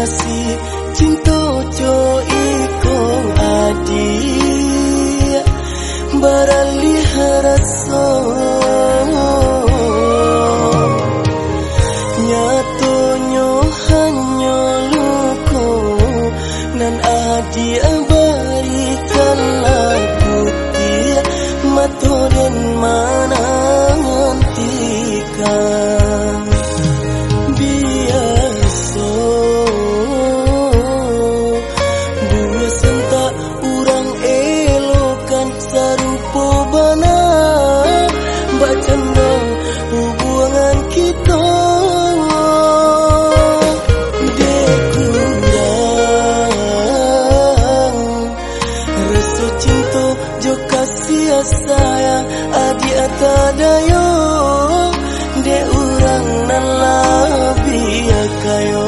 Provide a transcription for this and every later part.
nasi cinta jo adi baralih 갈까요?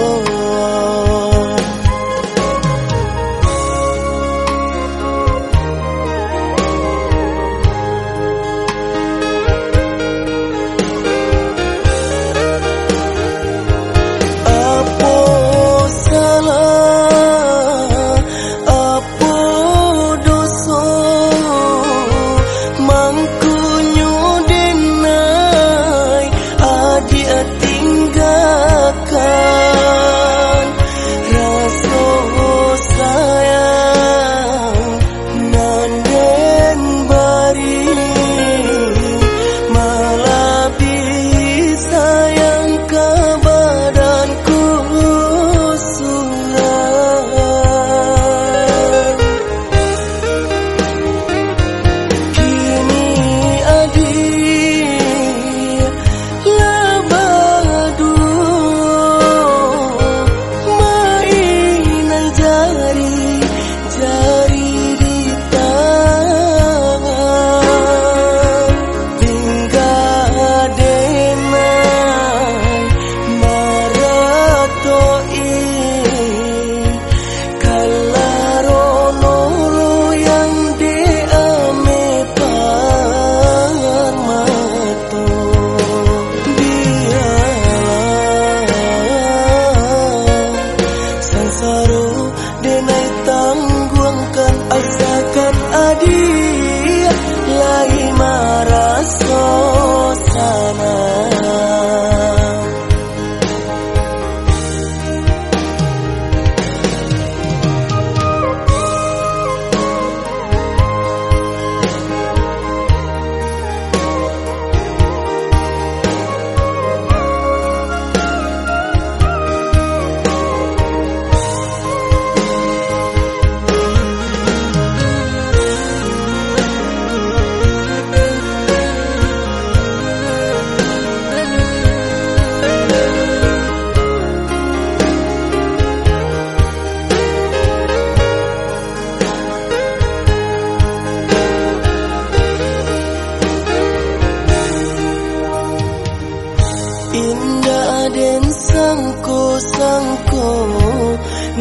Indah dan sangko sangko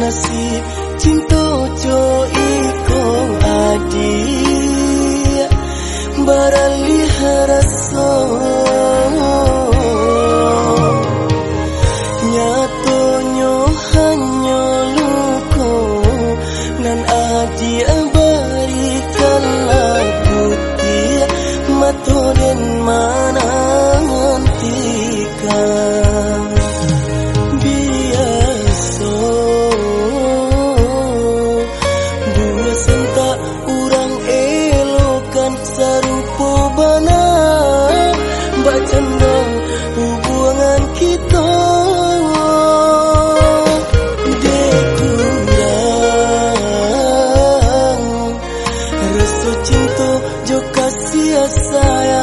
Nasib cinta co ikong adi Baralih rasa saya